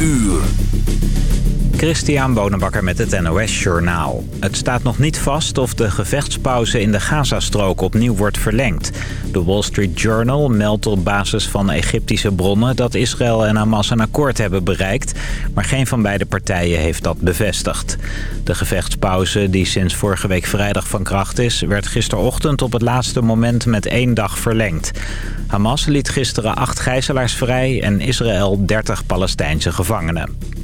uur. Christian Bonenbakker met het NOS Journaal. Het staat nog niet vast of de gevechtspauze in de Gazastrook opnieuw wordt verlengd. De Wall Street Journal meldt op basis van Egyptische bronnen... dat Israël en Hamas een akkoord hebben bereikt... maar geen van beide partijen heeft dat bevestigd. De gevechtspauze, die sinds vorige week vrijdag van kracht is... werd gisterochtend op het laatste moment met één dag verlengd. Hamas liet gisteren acht gijzelaars vrij... en Israël 30 Palestijnse gevangenen.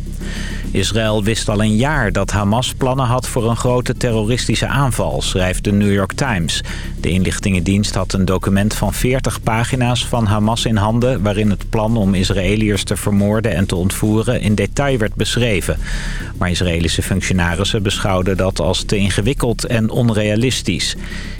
Israël wist al een jaar dat Hamas plannen had voor een grote terroristische aanval, schrijft de New York Times. De inlichtingendienst had een document van 40 pagina's van Hamas in handen... waarin het plan om Israëliërs te vermoorden en te ontvoeren in detail werd beschreven. Maar Israëlische functionarissen beschouwden dat als te ingewikkeld en onrealistisch.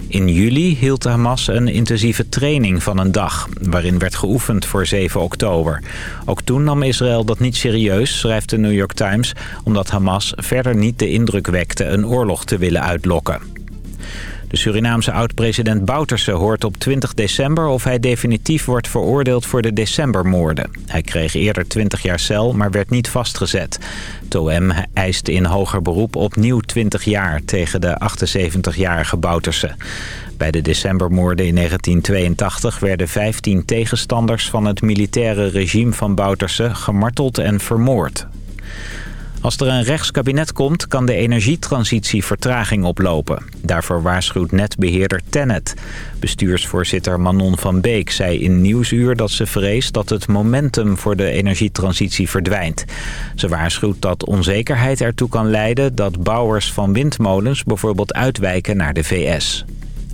In juli hield Hamas een intensieve training van een dag... waarin werd geoefend voor 7 oktober. Ook toen nam Israël dat niet serieus, schrijft de New York Times... omdat Hamas verder niet de indruk wekte een oorlog te willen uitlokken. De Surinaamse oud-president Bouterse hoort op 20 december of hij definitief wordt veroordeeld voor de decembermoorden. Hij kreeg eerder 20 jaar cel, maar werd niet vastgezet. TOM eiste in hoger beroep opnieuw 20 jaar tegen de 78-jarige Bouterse. Bij de decembermoorden in 1982 werden 15 tegenstanders van het militaire regime van Bouterse gemarteld en vermoord. Als er een rechtskabinet komt, kan de energietransitie vertraging oplopen. Daarvoor waarschuwt netbeheerder Tennet. Bestuursvoorzitter Manon van Beek zei in Nieuwsuur dat ze vreest dat het momentum voor de energietransitie verdwijnt. Ze waarschuwt dat onzekerheid ertoe kan leiden dat bouwers van windmolens bijvoorbeeld uitwijken naar de VS.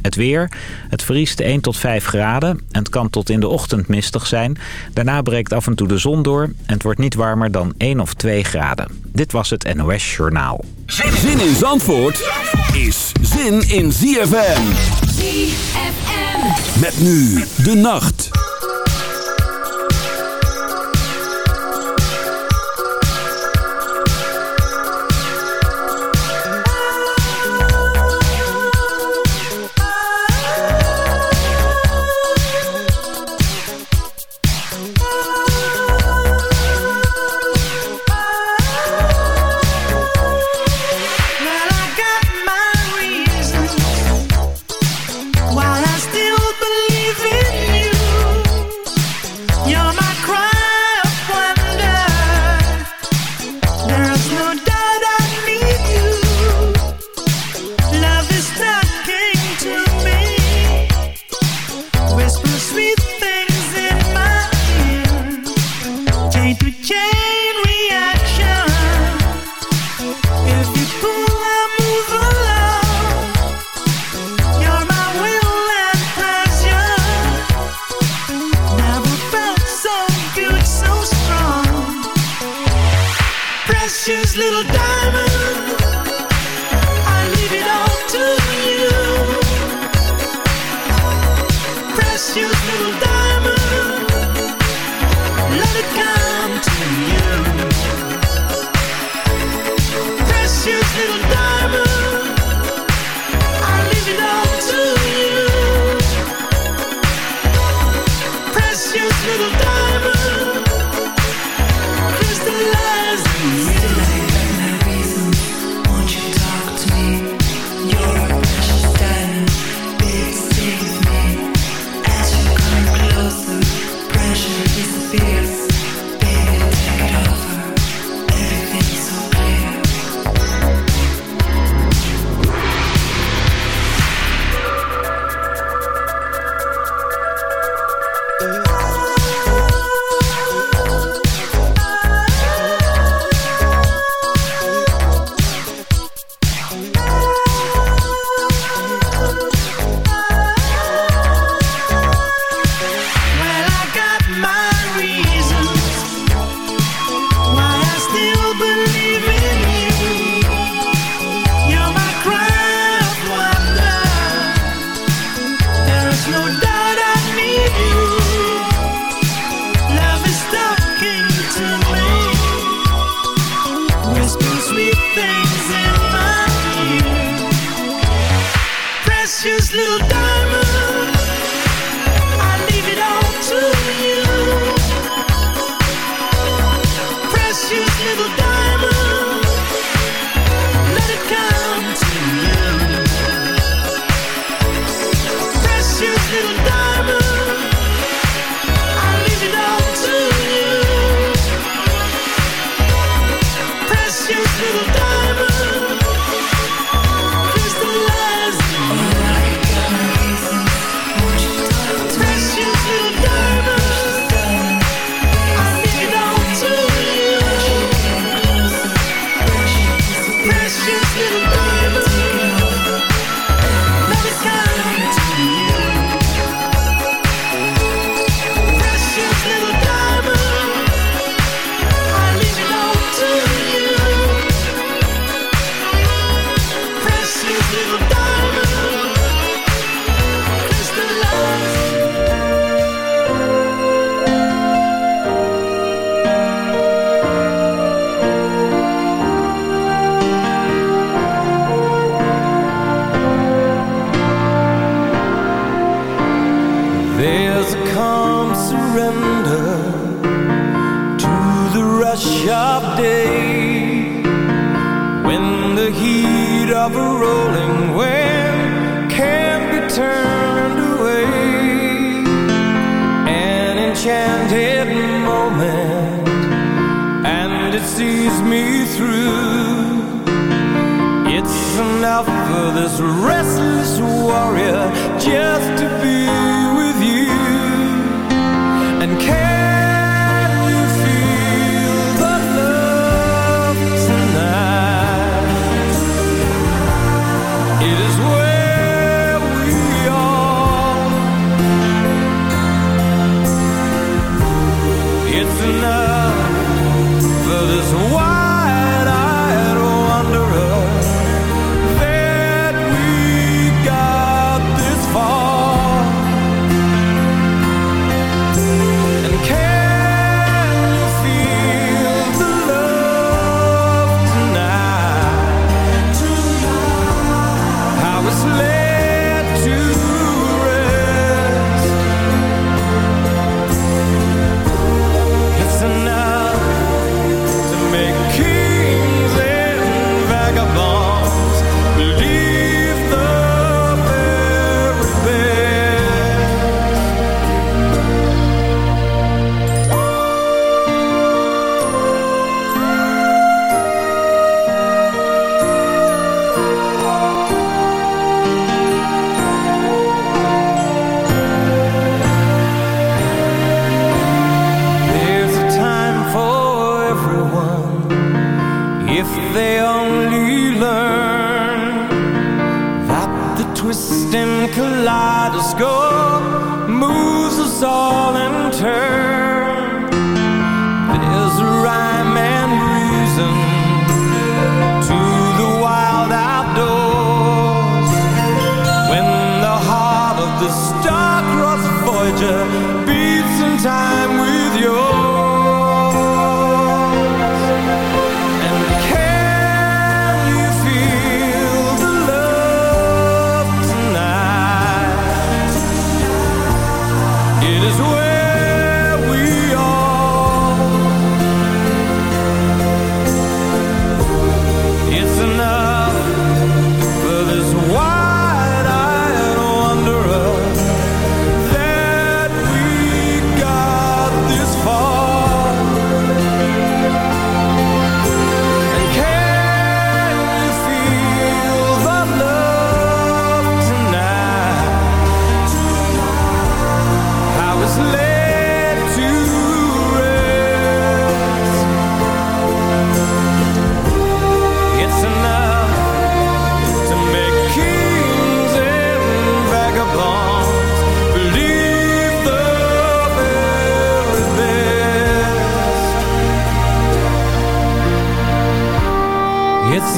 Het weer. Het vriest 1 tot 5 graden en het kan tot in de ochtend mistig zijn. Daarna breekt af en toe de zon door en het wordt niet warmer dan 1 of 2 graden. Dit was het NOS Journaal. Zin in Zandvoort is zin in ZFM. ZFM. Met nu de nacht.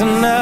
tonight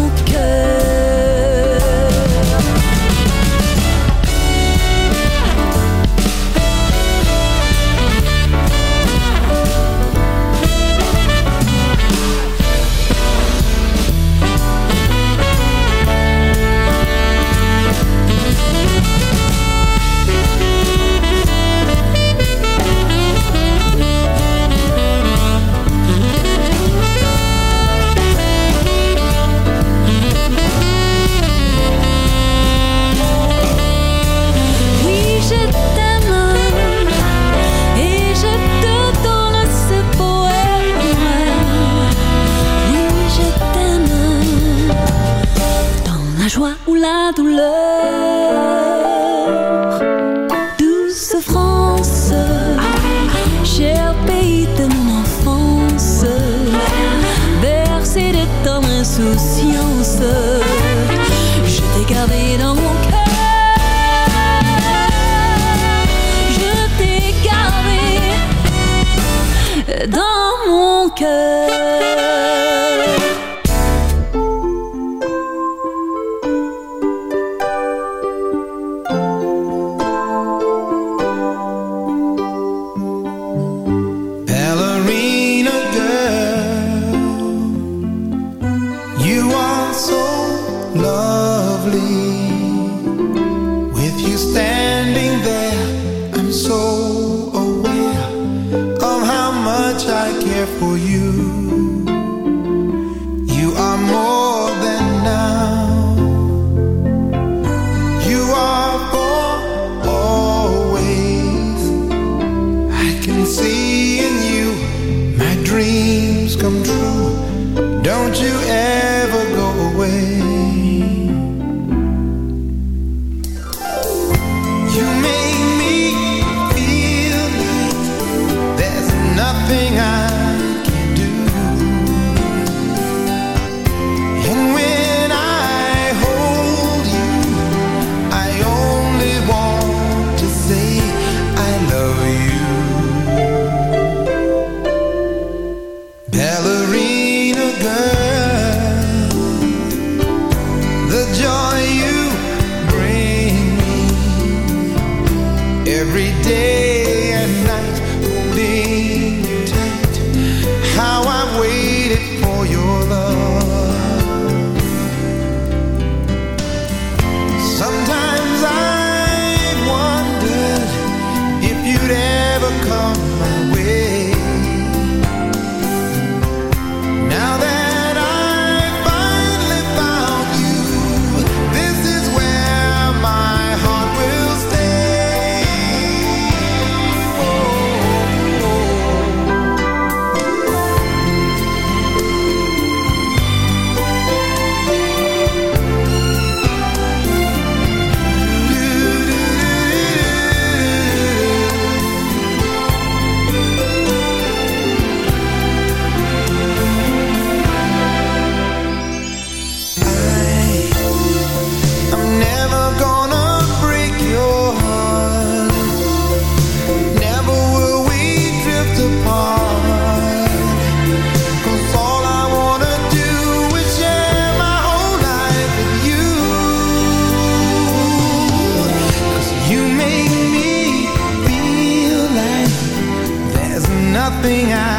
nothing I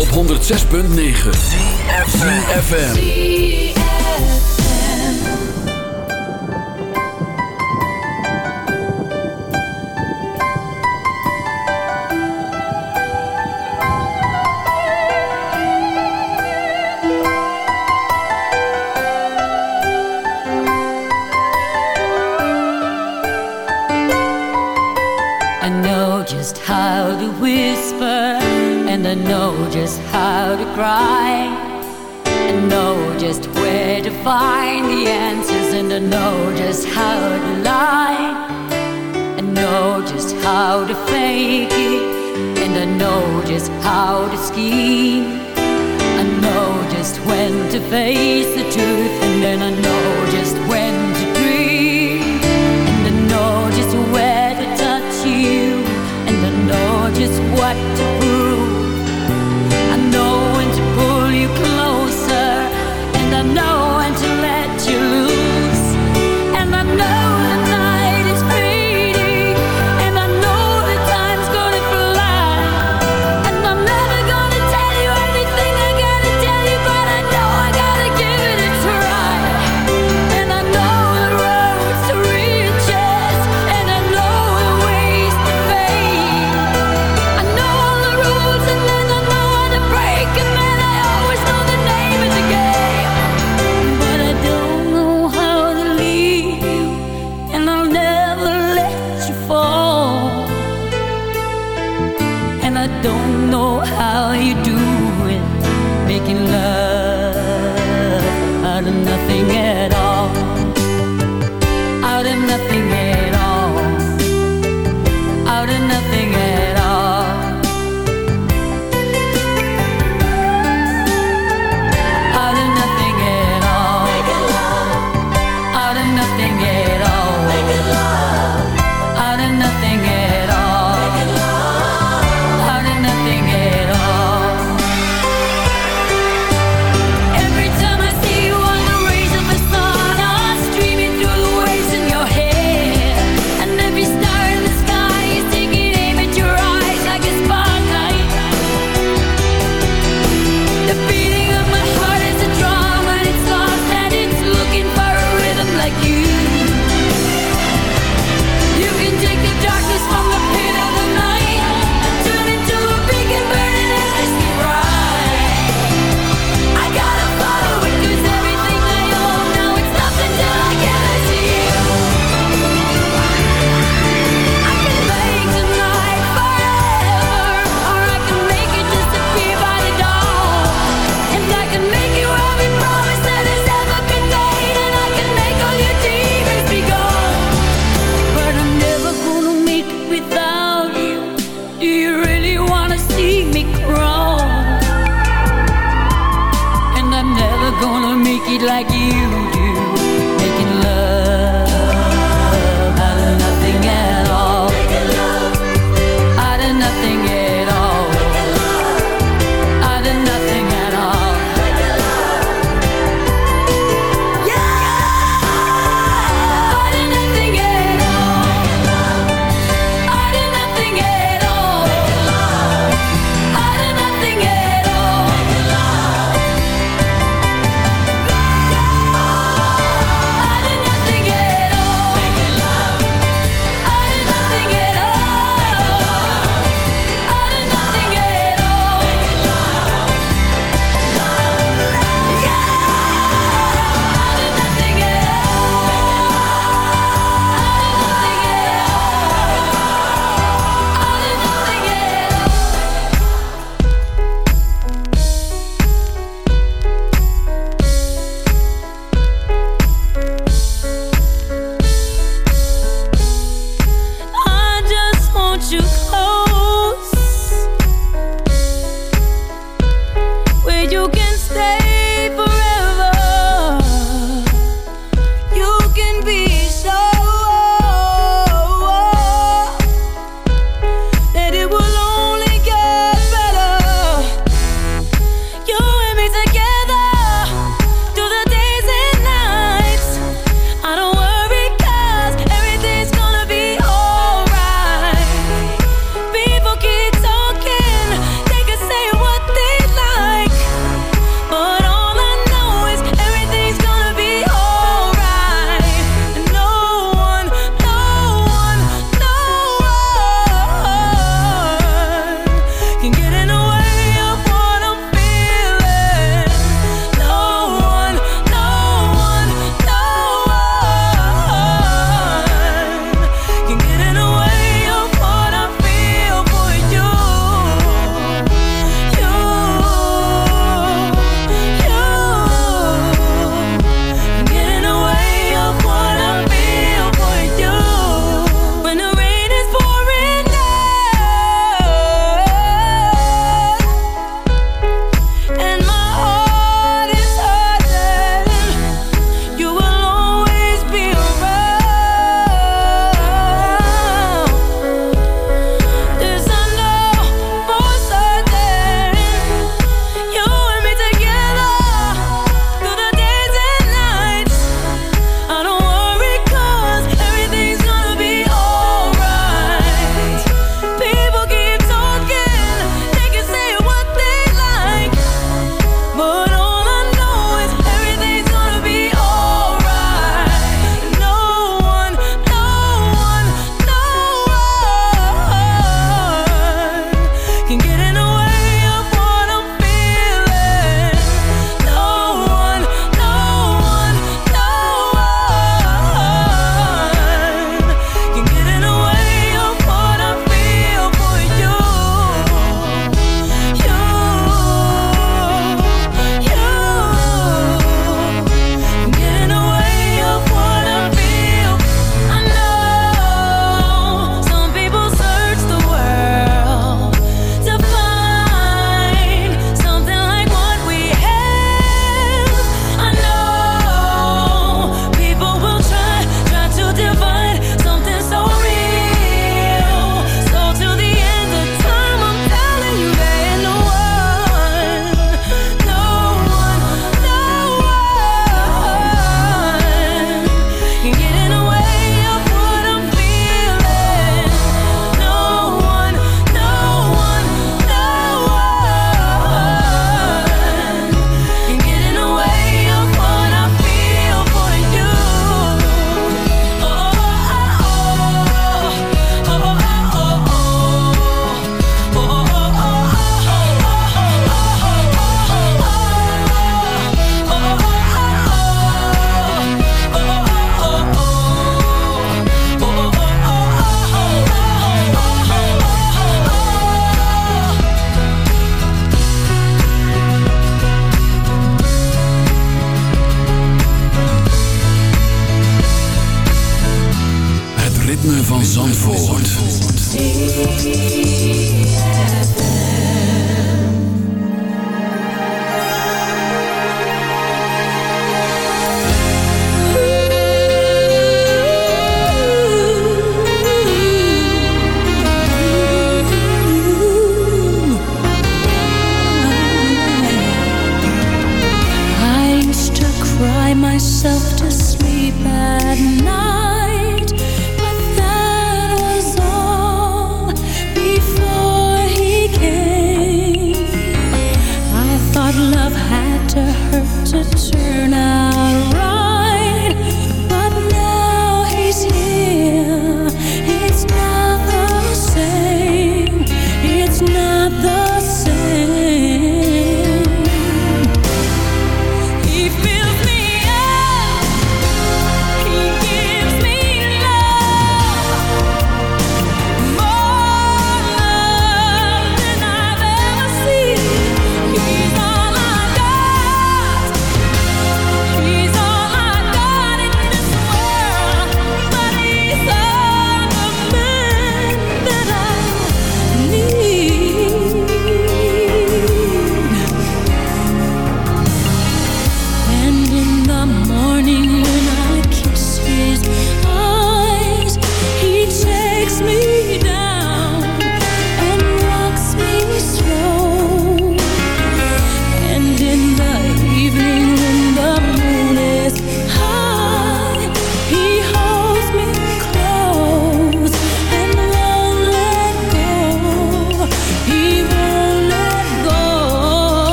op 106.9. FM. cry and know just where to find the answers and to know just how to lie and know just how to fake it and I know just how to scheme. I know just when to face the truth and then I know just when to dream and I know just where to touch you and I know just what to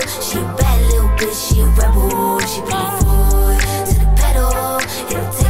She the a bad little bitch, she a rebel. She put foot to the pedal. It'll take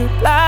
it loud.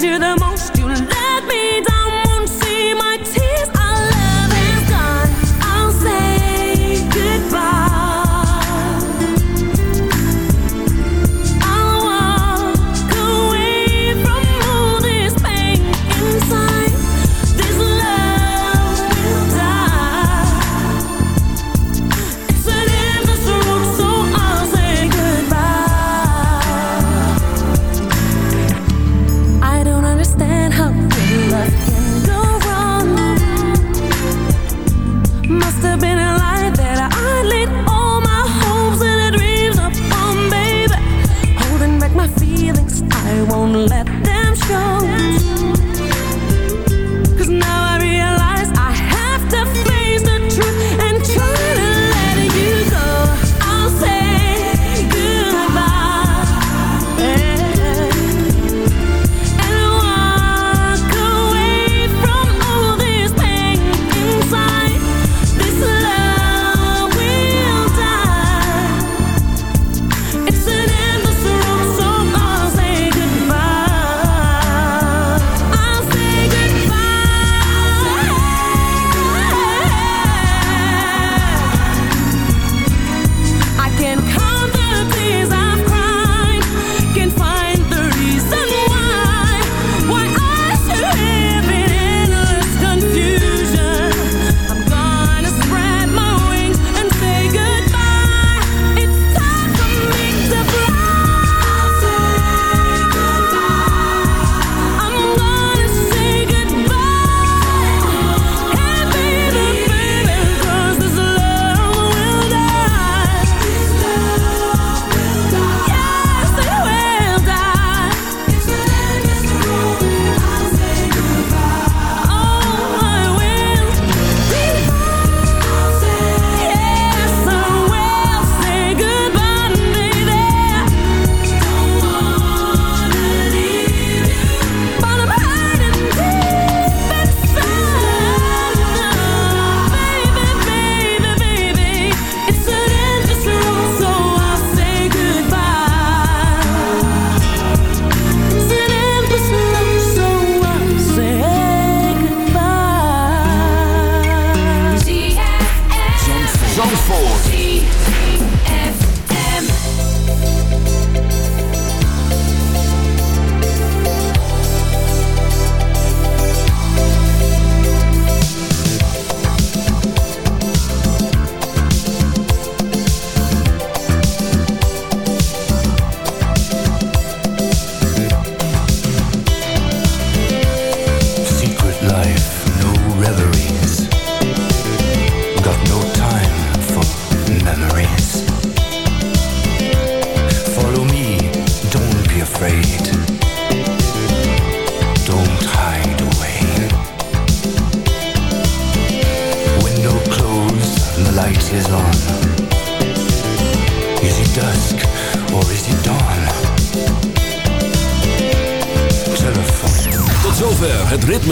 Needed the most,